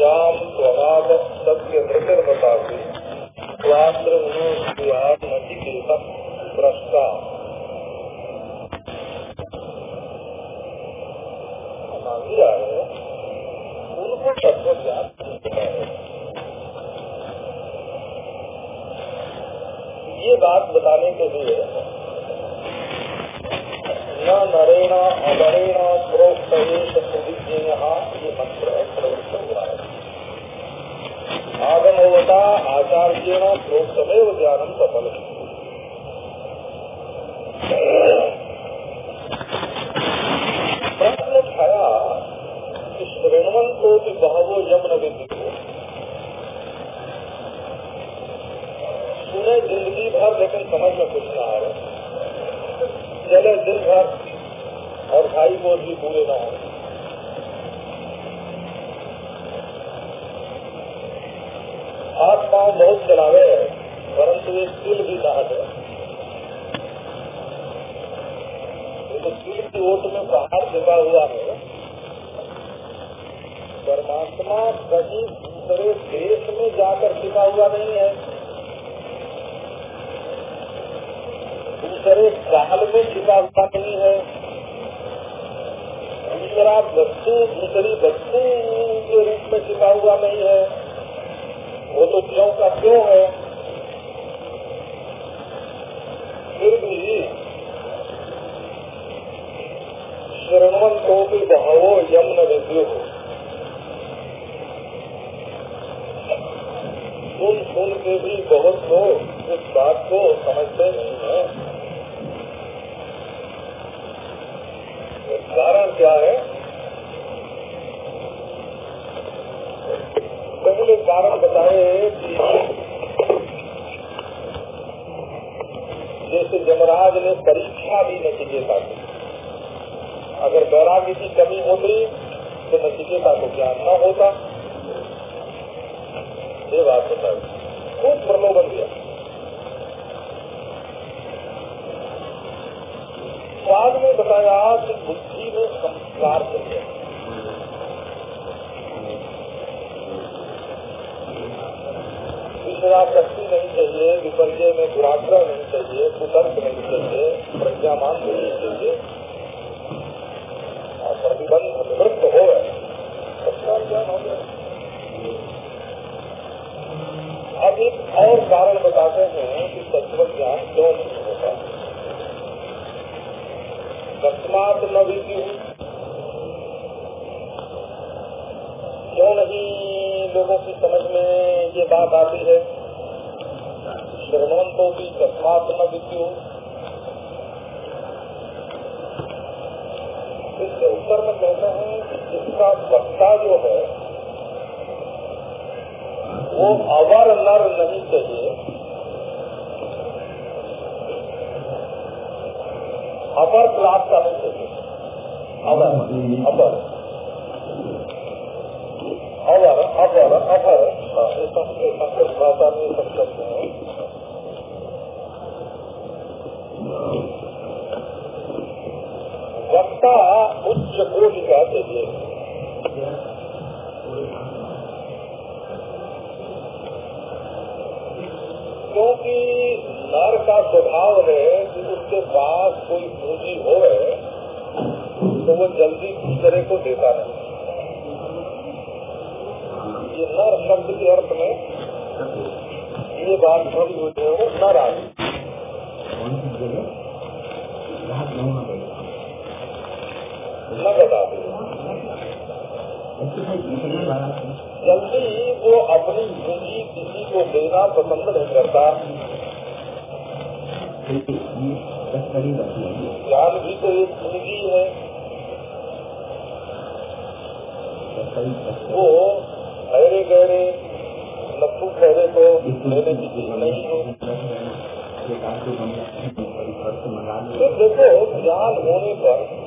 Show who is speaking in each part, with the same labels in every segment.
Speaker 1: प्रेष्ठ यां त्वमावस्तव्य धृतिर्वतासि स्वाद्रमुनोस्यात् नचिकेतः उनको तत्व ये बात बताने के लिए न नरेण अवरेण प्रोक्त सुविज्ञेय ये मंत्र प्रवृत्त हुआ है आगमवता आचार्येण प्रोक्तमेव ज्ञानम सफल उठाया कि श्रेणवन को भी बहवो यमन विधि को सुने ज़िंदगी भर लेकिन समझ में कुछ ना आए चले दिन भर और भाई को भी पूरे ना हो हाथ पाँव बहुत चलावे परंतु एक दिल भी ना हटे तो दिल की ओट में बाहर छिपा हुआ है कहीं दूसरे देश में जाकर छिपा हुआ नहीं है। दूसरे काल में छिपा हुआ नहीं है। दूसरा बच्चे, दूसरी बच्चे के रूप में छिपा हुआ नहीं है। वो तो क्यों का क्यों है फिर भी शरणवंतों की बहावो यमुन विद्यु सुन सुन के भी बहुत लोग इस बात को समझते नहीं है कारण क्या है पहले कारण बताए कि जैसे जमराज ने परीक्षा की अगर वैराग्य की कमी होती तो नचिकेता को ज्ञान न होता। ये बात बताई खूब प्रलोभन दिया। बाद में बताया कि बुद्धि में संस्कार चाहिए शक्ति नहीं चाहिए, विपर्य में दुराग्रह नहीं चाहिए, कुतर्क नहीं चाहिए। प्रज्ञामान नहीं चाहिए और प्रतिबंध निवृत्त हो सबका ज्ञान हो गया अब एक और कारण बताते हैं कि तत्व ज्ञान क्यों नहीं होता? तस्मात न विधि। क्यों नहीं लोगों की समझ में ये बात आती है? श्रवणवंतों की तस्मात न विधि। उत्तर में कहते हैं कि जिसका वक्ता जो है, वो अवर नर नहीं चाहिए। अपर क्लास का नहीं चाहिए। अवर अपर अवर अपर अपर संस्कृत भाषा में सब शब्द हैं। वक्ता उच्च कोटि का चाहिए क्योंकि नर का स्वभाव है कि उसके पास कोई पूंजी हो तो वो जल्दी दूसरे को देता नहीं ये नर शब्द के अर्थ में ये बात थोड़ी होती है, वो नर आ न बता दे जल्दी वो अपनी पूंजी किसी को देना पसंद नहीं करता। ज्ञान भी तो एक पूंजी है। वो ठहरे गहरे लप्पू ठहरे को लेने की चीज़ नहीं हो। तो देखो ज्ञान होने पर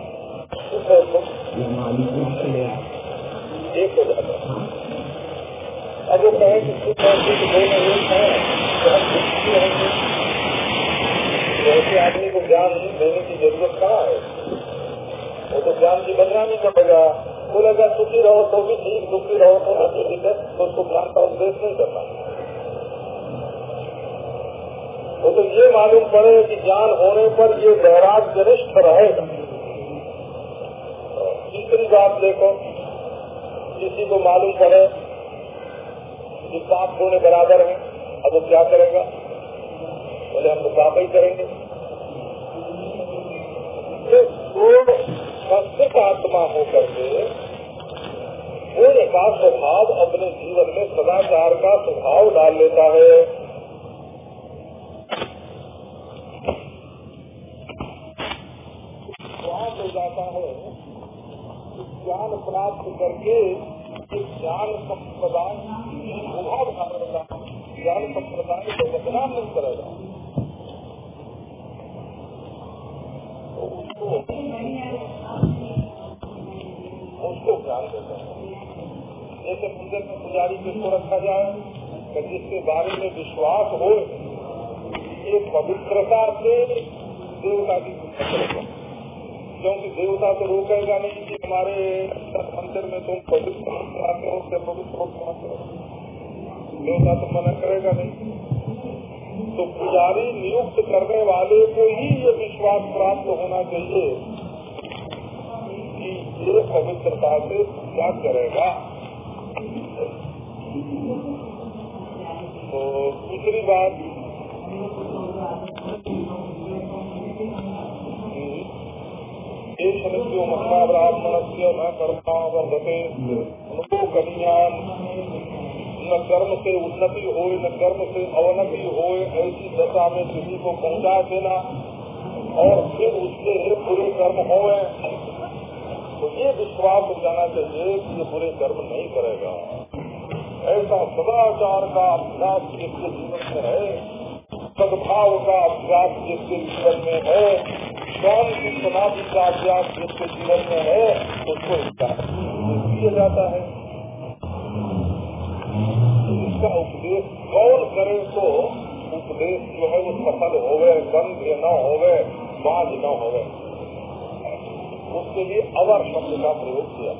Speaker 1: एक हो जाता है कहे कि ऐसे आदमी को ज्ञान देने की ज़रूरत कहाँ है वो तो ज्ञान की बदनामी करेगा बोलेगा सुखी रहो तो भी ठीक दुखी रहो तो भी ठीक है तो उसको ज्ञान का उपदेश नहीं करना वो तो ये मालूम पड़े कि ज्ञान होने पर ये वैराग्यनिष्ठ रहेगा। तीसरी बात देखो। किसी को मालूम पड़े कि पाप होने बराबर है, अब वो क्या करेगा? बोले, हम तो पाप ही करेंगे। तो संस्कृत आत्मा होकर के पुण्य का स्वभाव अपने जीवन में सदाचार का स्वभाव डाल लेता है स्वाद हो जाता है ज्ञान प्राप्त करके ज्ञान संप्रदाय धारण ज्ञान संप्रदाय को बदनाम नहीं करेगा उसको ज्ञान देता जैसे मंदिर में पुजारी किसको रखा जाए जिसके बारे में विश्वास हो, ये पवित्रता से देवता की करेगा। क्योंकि देवता तो रोकेगा नहीं कि हमारे मंदिर में तुम पवित्र हो क्या पवित्र हो? देवता तो मना करेगा नहीं। तो पुजारी नियुक्त करने वाले को ही ये विश्वास प्राप्त होना चाहिए कि ये पवित्रता से पूजा करेगा। तो दूसरी बात एक मनुष्य महिला ब्राह्मण से न कर्मा वर्धते कन्यान न कर्म से उन्नति हो न कर्म से अवनति हो ऐसी दशा में किसी को पहुँचा देना और फिर उसके बुरे कर्म हो तो ये विश्वास हो जाना चाहिए कि ये बुरे कर्म नहीं करेगा ऐसा सदाचार का अभ्यास जिसके जीवन में है सद्भाव का अभ्यास जिसके जीवन में है शांति समाधि का अभ्यास जिसके जीवन में है, उसको दिया जाता है। इसका उपदेश कौन करे तो उपदेश जो है वो सफल होवे बंद न होवे बाध न होवे। उसके लिए अवर शब्द का प्रयोग किया।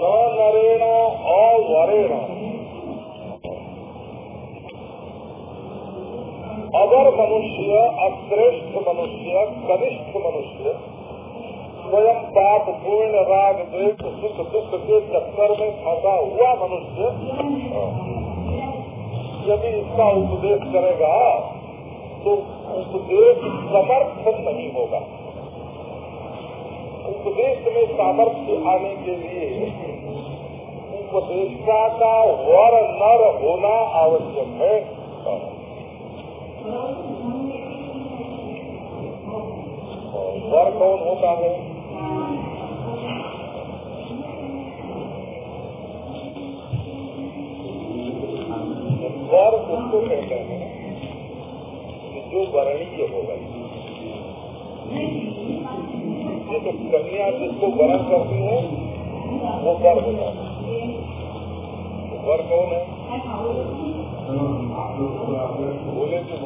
Speaker 1: न नरेण अश्रेष्ठ मनुष्य, कनिष्ठ मनुष्य, स्वयं पाप पूर्ण राग, द्वेष, सुख, दुख के चक्कर में फंसा हुआ मनुष्य, यदि इसका उपदेश करेगा तो उपदेश समर्थन नहीं होगा। उपदेश में सामर्थ्य आने के लिए उपदेशता का वर नर होना आवश्यक है। वर कौन होता है वर उसको कहते हैं? जो वर्णीय होगा जैसे कन्या जिसको वरण करती है, वो वर है वर कौन है? बोले कि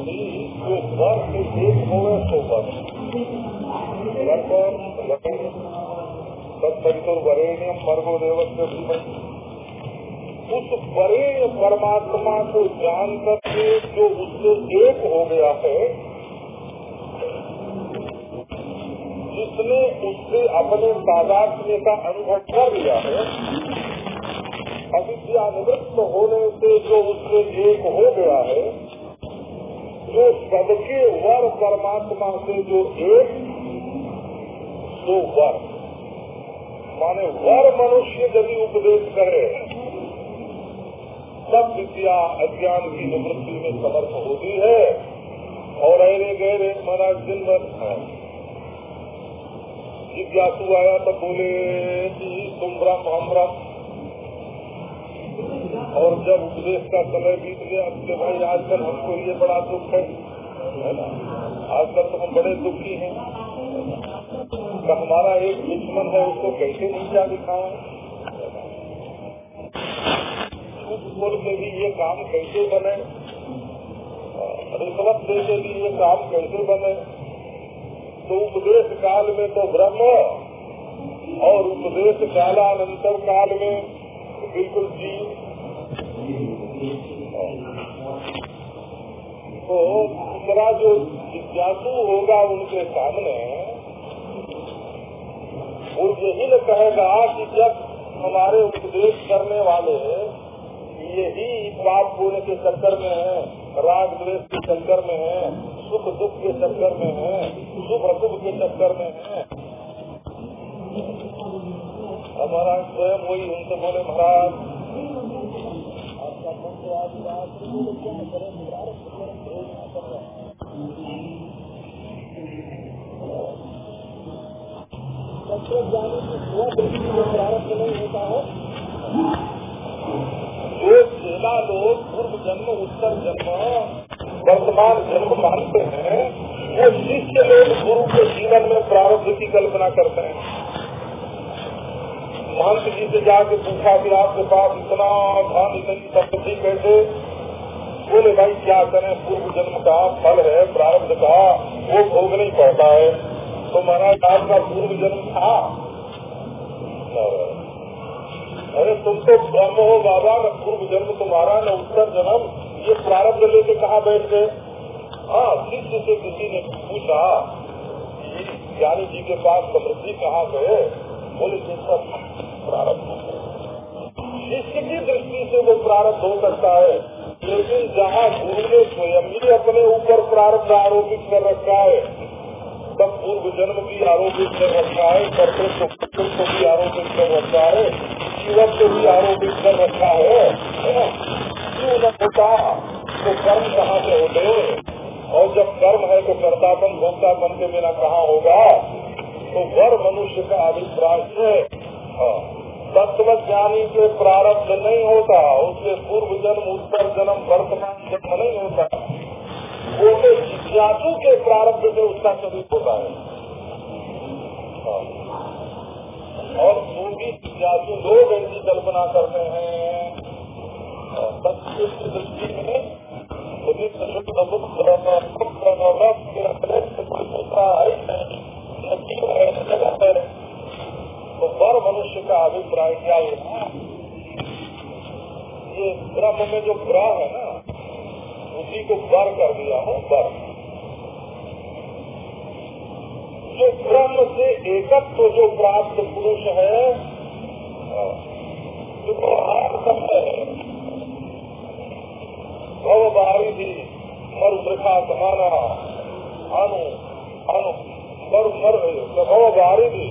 Speaker 1: जो वर से एक होवे तो वर वर। उस वरेण्य परमात्मा को जान करके जो उससे एक हो गया है जिसने उससे अपने तादात्म्य का अनुभव कर लिया है अविद्या निवृत्त होने से जो उससे एक हो गया है जो सबके वर परमात्मा से जो एक तो वर। माने वर मनुष्य यदि उपदेश करे सब विद्या अज्ञान की निवृत्ति में समर्थ होती है। और अरे गहरे महाराज दिन भर जिज्ञासु आया तो बोले कि ब्रह्म, हम ब्रह्म। और जब उपदेश का समय बीत गया तो भाई, आजकल हमको ये बड़ा दुख है। आजकल तो हम बड़े दुखी हैं। तो हमारा एक दुश्मन है, उसको कैसे नीचा दिखाए के भी ये काम कैसे बने? रिश्वत दे के भी ये काम कैसे बने? तो उपदेश काल में तो ब्रह्म और उपदेश कालानंतर काल में बिल्कुल जीव। तो दूसरा जो जिज्ञासु होगा उनके सामने वो यही न कहेगा कि जब हमारे उपदेश करने वाले यही पाप पुण्य के चक्कर में है, राग द्वेष के चक्कर में है, सुख दुख के चक्कर में है शुभ अशुभ के चक्कर में है। हमारा स्वयं वही उनसे बोले, महाराज, आपका मन तो नहीं होता है। जो चेला लोग पूर्व जन्म, उत्तर जन्म, वर्तमान जन्म मानते हैं। वो शिष्य लोग गुरु के जीवन में प्रारब्ध की कल्पना करते हैं। महंत जी से जाके पूछा कि आपके पास इतना धन, इतनी संपत्ति कैसे? बोले, भाई, क्या करें? पूर्व जन्म का फल है प्रारब्ध का, वो भोग नहीं पड़ता है। तो महाराज आपका पूर्व जन्म था। अरे तुम तो ब्रह्म हो, बाबा, न पूर्व जन्म तुम्हारा, न उत्तर जन्म। ये प्रारब्ध लेके कहा बैठ गए? हाँ शिष्य से किसी ने पूछा ज्ञानी जी के पास समृद्धि कहाँ गए बोले सब प्रारब्ध शिष्य की दृष्टि से वो प्रारब्ध हो सकता है। लेकिन जहाँ गुरु ने स्वयं ही अपने ऊपर प्रारब्ध आरोपित कर रखा है तब पूर्व जन्म भी आरोपित कर रखा है कर्तृत्व को भी आरोपित कर रखा है जीवन को भी आरोपित कर रखा है क्यों न होता? तो कर्म कहाँ से होते और जब कर्म है तो कर्तापन भोक्तापन के बिना कहाँ होगा? तो वर मनुष्य का अभिप्राय है। हाँ, तत्व ज्ञानी के प्रारब्ध नहीं होता उसके पूर्व जन्म उत्तर जन्म वर्तमान जन्म नहीं होता। वो तो जिज्ञासु के प्रारब्ध से उसका स्वरूप होता है। हाँ। और सूफी जिज्ञासु लोग ऐसी कल्पना करते हैं। की दृष्टि में तो बर मनुष्य का अभिप्राय क्या है? ये ब्रह्म में जो ग्रह है ना, उसी को बर कर दिया हूँ बर जो ब्रह्म से एकत्व तो जो प्राप्त पुरुष है जो भव बाहरी थी मर वृखा समाना अनु अनु, मर मर भव बाहरी थी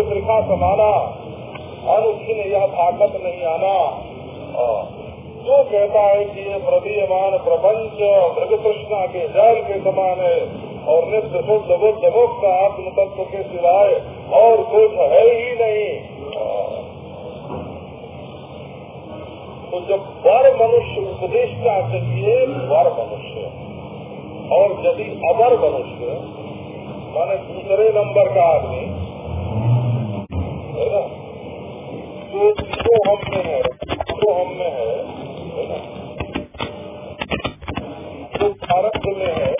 Speaker 1: वृखा समाना अनुचिन यह ताकत नहीं आना। जो कहता है कि ये प्रदीयमान प्रपंच मृग कृष्णा के जल के समान है और नित्य शुद्ध बुद्ध मुक्त आत्म तत्व के सिवाय और कुछ है ही नहीं। तो जब वर मनुष्य उपदेश का चाहिए वर मनुष्य और यदि अवर मनुष्य माने दूसरे नंबर का आदमी है ना तो जो हम में है जो हम में है, है ना जो भारत में है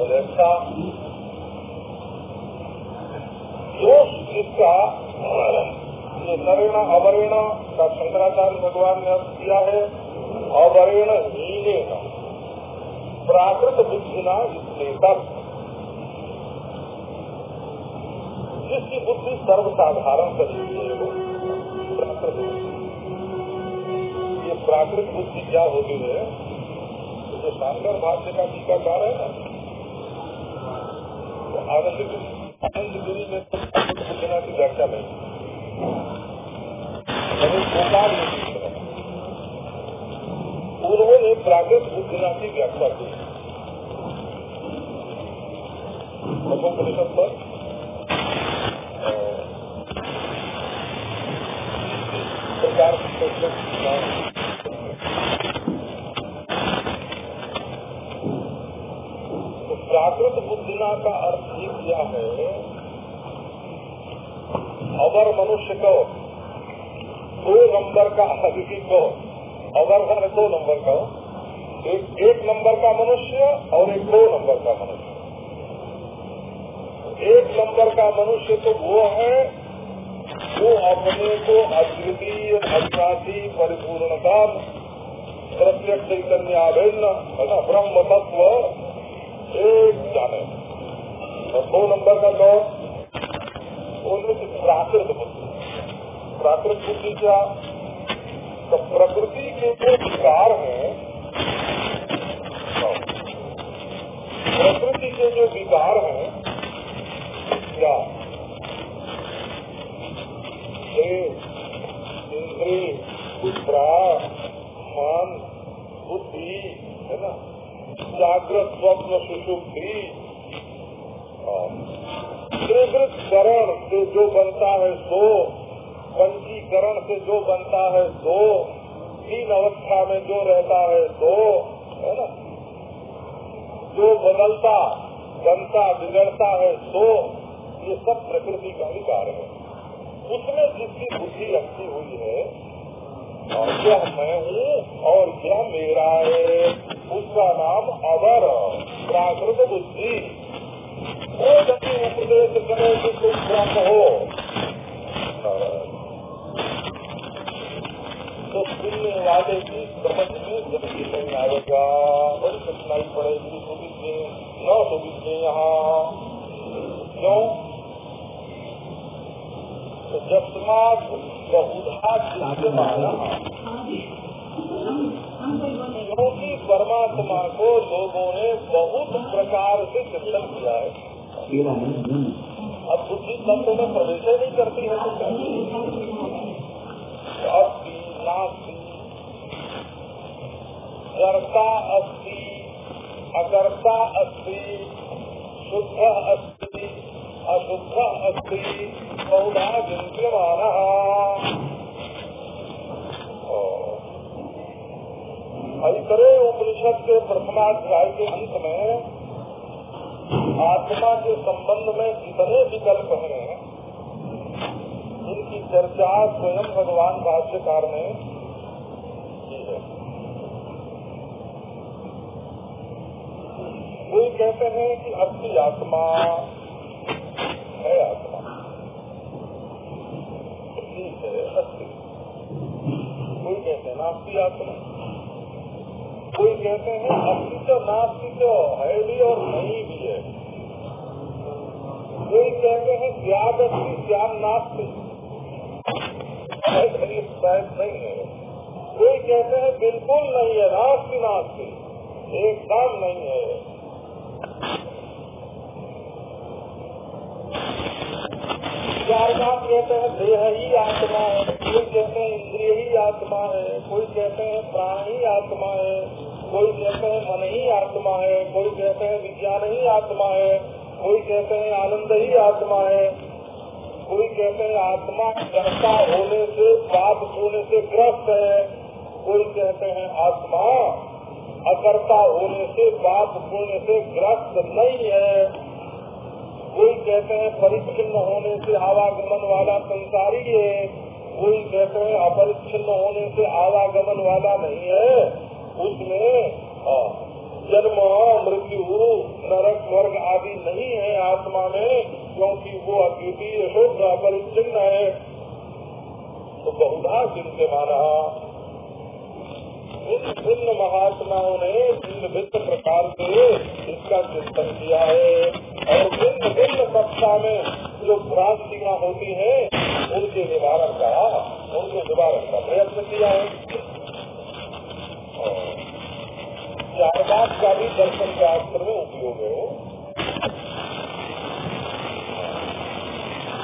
Speaker 1: अच्छा दोष इसका ये नरेण अवरेण का शंकराचार्य भगवान ने अर्थ किया है, अवरेण हीने प्राकृत बुद्धिना इसलिए जिसकी बुद्धि सर्वसाधारण तरीके वो ये प्राकृत बुद्धि क्या होती है? जो शानदार भाष्य का टीकाकार है ना। उन्होंने प्राकृत बुद्धिना की व्याख्या की। तो प्राकृत बुद्धिना का अर्थ ये किया है, अवर मनुष्य को दो नंबर का अतिथि को अगर है दो नंबर का एक एक नंबर का मनुष्य और एक दो नंबर का मनुष्य। एक नंबर का मनुष्य तो वो है, वो अपने को अद्वितीय अविनाशी परिपूर्णता, प्रत्यक्ष चैतन्याभिन्न है ना, ब्रह्म तत्व एक जाने। और दो नंबर का कौन उनमें प्राकृत बुद्धि। प्राकृत बुद्धि क्या? तो प्रकृति के जो विकार हैं प्रकृति के जो विकार हैं, क्या? मान, बुद्धि, है ना? जागृत, स्वप्न सुषुप्ति त्रिवृत करण से जो बनता है सो पंचीकरण से जो बनता है दो तीन अवस्था में जो रहता है दो है ना? जो बदलता बनता बिगड़ता है दो ये सब प्रकृति का विकार है। उसमें जिसकी बुद्धि रखी हुई है, और यह मैं हूँ, और यह मेरा है, उसका नाम अवर, प्राकृत बुद्धि। उपदेश करे कि तुम ब्रह्म हो तो सुनने नहीं आएगा बड़ी कठिनाई पड़ेगी यहाँ क्यों तो क्योंकि परमात्मा को लोगों ने बहुत प्रकार से चिंतन किया है। अब बुद्धि तत्व में प्रवेश नहीं करती है तो नास्ति कर्ता अस्ति, अकर्ता अस्ति, शुद्ध अस्ति, अशुद्ध अस्ति बहुधा विद्यमान। ऐतरे उपनिषद के प्रथमाध्याय के अंत में आत्मा के संबंध में जितने विकल्प हैं, इनकी चर्चा स्वयं भगवान भाष्यकार ने की है। कोई कहते हैं कि अपनी आत्मा है आत्मा। ठीक है अस्थि कोई कहते हैं नास्ती आत्मा। कोई कहते हैं अस्थि तो नास्ती तो है भी और नहीं भी है। कोई कहते हैं त्याग अस्थि त्याग नास्ती नहीं है। कोई कहते हैं, बिल्कुल नहीं है, नास्ती नास्ती। एकदम नहीं है। चार बात कहते हैं, देह ही आत्मा है। कोई कहते हैं, इंद्रिय ही आत्मा है। कोई कहते हैं, प्राण ही आत्मा है। कोई कहते हैं, मन ही आत्मा है। कोई कहते हैं, विज्ञान ही आत्मा है। कोई कहते हैं आनंद ही आत्मा है। कोई कहते हैं आत्मा कर्ता होने से पाप होने से ग्रस्त है। कोई कहते हैं आत्मा अकर्ता होने से पाप होने से ग्रस्त नहीं है। कोई कहते हैं परिच्छिन्न होने से आवागमन वाला संसारी है। कोई कहते हैं अपरिच्छिन्न होने से आवागमन वाला नहीं है। उसमें हाँ, जन्म मृत्यु नरक स्वर्ग आदि नहीं है आत्मा में क्योंकि अद्वितीय शुद्ध अपरिचिन्न है। तो बहुधा चिंत्यमाना भिन्न भिन्न महात्माओं ने भिन्न भिन्न प्रकार से इसका चिंतन किया है। और भिन्न भिन्न कक्षा में जो भ्रांतियाँ होती हैं, उनके निवारण का उनके निवारण का प्रयत्न किया है। चार बात का भी दर्शन शास्त्र में उपयोग है।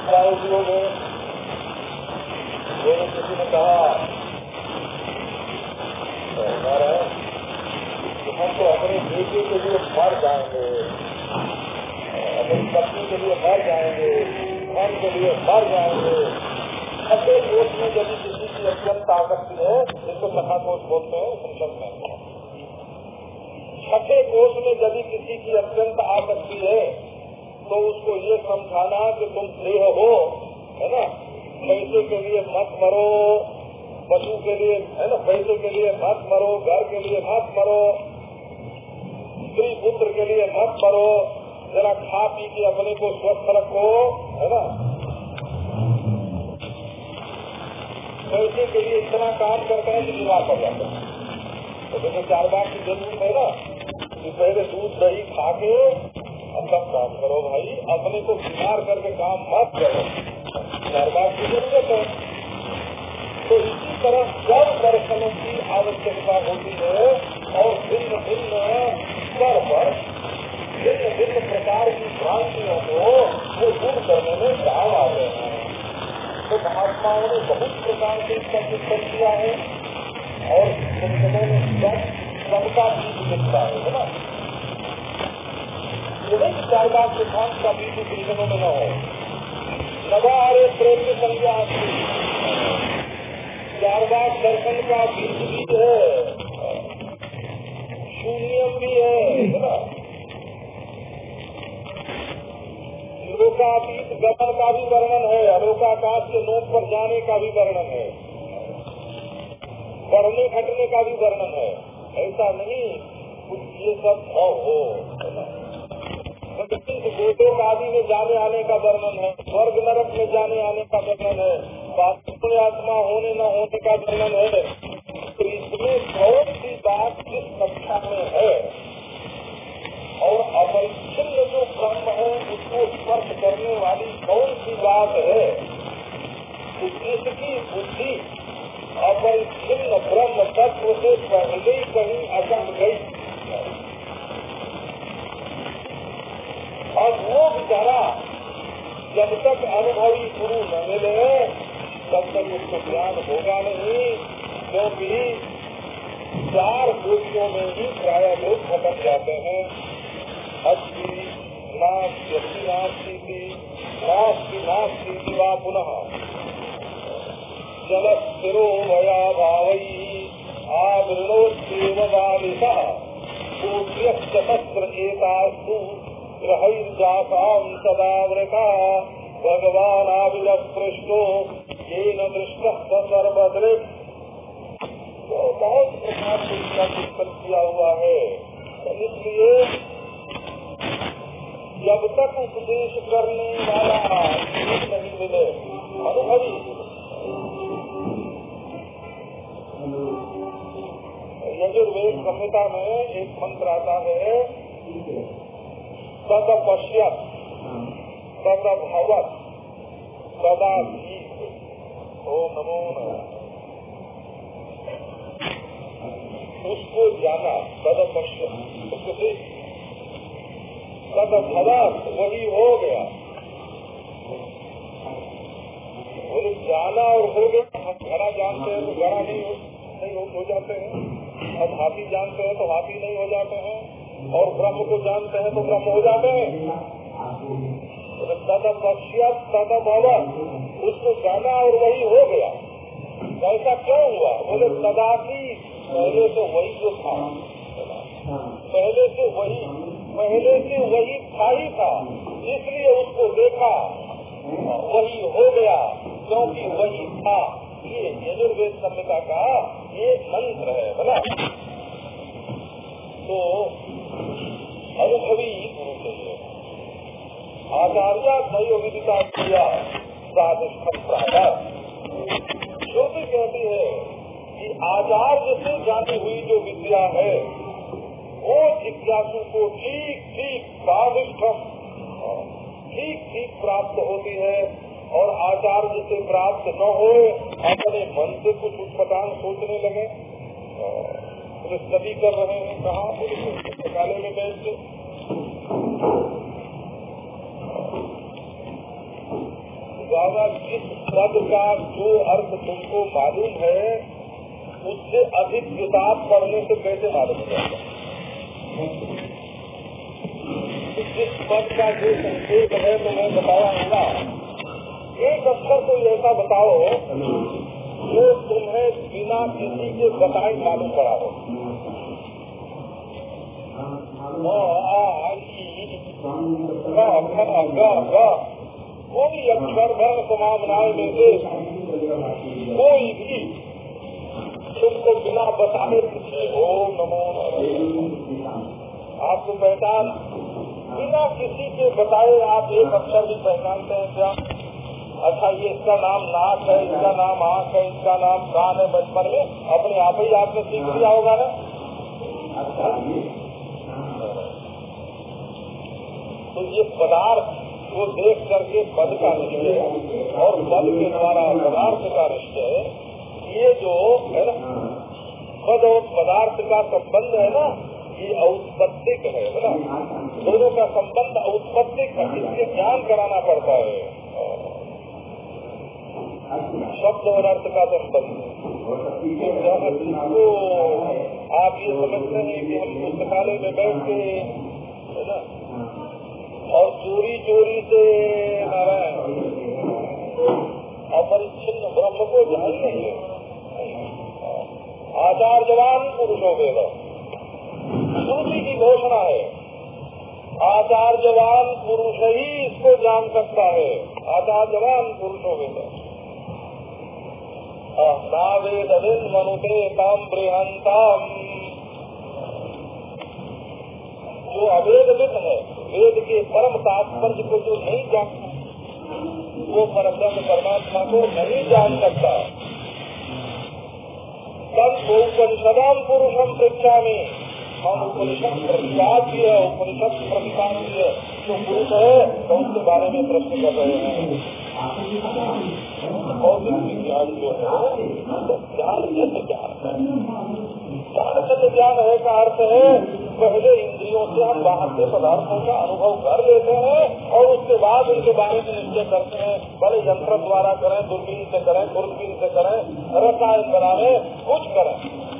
Speaker 1: क्या उपयोग है दोनों किसी ने कहा हमारा हम तो अपने बेटे के लिए मर जाएँगे अपनी पत्नी के लिए मर जाएँगे मन के लिए मर जाएँगे छठे कोष में यदि किसी की अत्यंत आसक्ति है जिसको कथा कोष बोलते हैं संसद में छठे कोष में यदि किसी की अत्यंत आसक्ति है तो उसको ये समझाना कि तुम स्नेह हो, है ना? पैसे के लिए मत मरो, पशु के लिए, है ना? पैसे के लिए मत मरो, घर के लिए मत मरो, स्त्री पुत्र के लिए मत मरो, जरा खा पी के अपने को स्वस्थ रखो, है ना? पैसे के लिए इतना काम करते हैं कि बीमार पड़ जाते हैं। तो देखो, चार बार की ज़रूरत है ना? कि पहले दूध दही खा के अब काम करो भाई, अपने को बीमार करके काम मत करो। सरकार की ज़रूरत है। तो इसी तरह सब दर्शनों की आवश्यकता होती है और भिन्न भिन्न स्तर पर भिन्न भिन्न प्रकार की भ्रांतियों को वो दूर करने में काम आ रहे हैं। तो महात्माओं ने बहुत प्रकार से इसका चिंतन किया है और ने सबका बीज लिखता है ना? यही चार बाग सिद्धांत का बीच जीवनों में न हो। नवारे प्रेम की संज्ञा चार बाग दर्शन का बीज भी है। शून्यम भी है लोकातीत गमन का भी वर्णन है अलोकाकाश के नोक पर जाने का भी वर्णन है। बढ़ने घटने का भी वर्णन है। ऐसा नहीं, कुछ ये सब भाव हो गोलोक आदि में जाने आने का वर्णन है, स्वर्ग नरक में जाने आने का वर्णन है आत्मा होने न होने का वर्णन है। तो इसमें कौन सी बात किस कक्षा में है और अपरिच्छिन्न जो ब्रह्म है उसको स्पर्श करने वाली कौन सी बात है इसकी बुद्धि अपरिच्छिन्न ब्रह्म तत्व से पहले कहीं अटक गई और वो बेचारा जब तक अनुभवी गुरु न मिले तब तक उसको ज्ञान होगा नहीं क्योंकि चार कोटियों में ही प्राय लोग खत्म जाते हैं अस्थि नाश व्यक्ति नास्ती थी नाश की नास्ती थी वा पुनः जल स्थिरो भया भावई आवृणोत्व वालिका कोट्यस्त्र एतास्तु ग्रहैर्जातां सदावृता भगवानाविलपृष्टो येन दृष्टः सर्वदृक् तो बहुत प्रकार से इसका चिंतन किया हुआ है। इसलिए जब तक उपदेश करने वाला नहीं मिले अनुभवी यजुर्वेद संहिता में एक मंत्र आता है तद पश्यत तद भवत सदा ओम नमो उसको जाना पश्यत उसको देख तद वही हो गया। बोले जाना और हो गया हम घड़ा जानते हैं तो घड़ा नहीं हो नहीं हो, जाते हैं। अब हाथी जानते हैं तो हाथी नहीं हो जाते हैं। और ब्रह्म को जानते हैं तो ब्रह्म हो जाते हैं। तद पश्चात तद भवन उसको जाना और वही हो गया। ऐसा क्यों हुआ? बोले तदाकी पहले तो वही जो था। पहले से वही पहले से वही था ही था। इसलिए उसको देखा वही हो गया। क्योंकि वही था। ये यजुर्वेद संहिता का ये मंत्र है बोला तो अनुभवी गुरु चाहिए आचार्य विदिता किया श्रुति कहती है कि आचार्य से जानी हुई जो विद्या है, वो जिज्ञासु को ठीक ठीक स्वादिष्टम, ठीक ठीक प्राप्त होती है और आचार्य से प्राप्त न हो, अपने मन से कुछ उत्पटान सोचने लगे। स्टडी कर रहे हैं, कहा पुस्तकालय में बैठ बाबा जिस पद का जो अर्थ तुमको मालूम है उससे अधिक किताब पढ़ने से कैसे मालूम हो जाता जिस पद का जो संकेत है तो मैं बताया होगा एक अक्षर तो ऐसा बताओ जो तुम्हें बिना किसी के बताए मालूम पड़ा हो। कोई अक्षर धर्म समावनाएँ में से कोई भी तुमको बिना बताए किसी ओम नमो आपको पहचान बिना किसी के बताए आप एक अक्षर भी पहचानते हैं क्या अच्छा ये इसका नाम नाक है, इसका नाम आँख है, इसका नाम कान है, बचपन में। अपने आप ही आपने सीख लिया होगा ना? तो ये पदार्थ को देख करके पद का निश्चय और पद के द्वारा पदार्थ का निश्चय ये जो है ना पद और पदार्थ का संबंध है ना, ये औत्पत्तिक है ना? दोनों का संबंध औत्पत्तिक है इसके ज्ञान कराना पड़ता है। शब्द और अर्थ का संबंध। जिसको आप ये समझते हैं कि हम पुस्तकालय में बैठ के है ना? और चोरी चोरी से नारायण। अपरिच्छिन्न ब्रह्म को जान नहीं आचार जवान पुरुषों वेद श्रुति की घोषणा है। आचार जवान पुरुष ही इसको जान सकता है। आचार जवान पुरुषों वेद नावेद मनुते तम बृहंतम जो अवेद है वेद के परम तात्पर्य को जो नहीं जानता, वो परब्रह्म परमात्मा को नहीं जान सकता। तब वो उपनिषदाम पुरुषम परीक्षा में हम उपनिषद प्रतिपाद्य उपनिषद प्रतिपाद्य जो पुरुष है तो उसके बारे में प्रश्न कर रहे हैं। भौतिक विज्ञान जो है ज्ञान ज्ञान है। ज्ञान जन्य ज्ञान है, का अर्थ है पहले इंद्रियों से हम बाहर के पदार्थों का अनुभव कर लेते हैं और उसके बाद उनके बारे में निश्चय करते हैं। बड़े यंत्र द्वारा करें, दूरबीन से करें, दूरबीन से करें, रसायन बनाने, कुछ करें।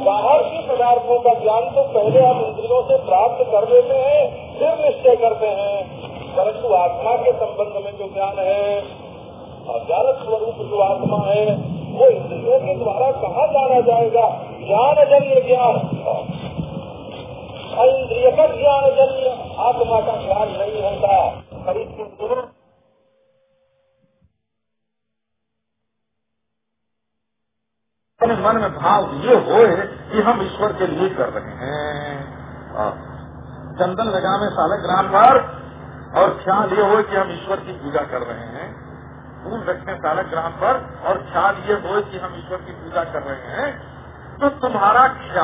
Speaker 1: बाहर के पदार्थों का ज्ञान तो पहले हम इंद्रियों से प्राप्त कर लेते हैं, फिर निश्चय करते हैं। परंतु आत्मा के संबंध में जो ज्ञान है अज्ञान स्वरूप जो आत्मा है, वो इंद्रियों के द्वारा कहाँ जाना जाएगा? ज्ञान जन्य ज्ञान। इंद्रिय का ज्ञान आत्मा का ज्ञान नहीं होता
Speaker 2: मन में भाव ये हो कि हम ईश्वर के लिए कर रहे हैं। चंदन लगावे सालक ग्राम पर और ख्याल ये हो कि हम ईश्वर की पूजा कर रहे हैं। फूल रखें सालक ग्राम पर और ख्याल ये हो कि हम ईश्वर की पूजा कर रहे हैं। तो तुम्हारा ख्याल